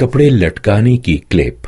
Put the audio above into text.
कपड़े लटकाने की क्लिप।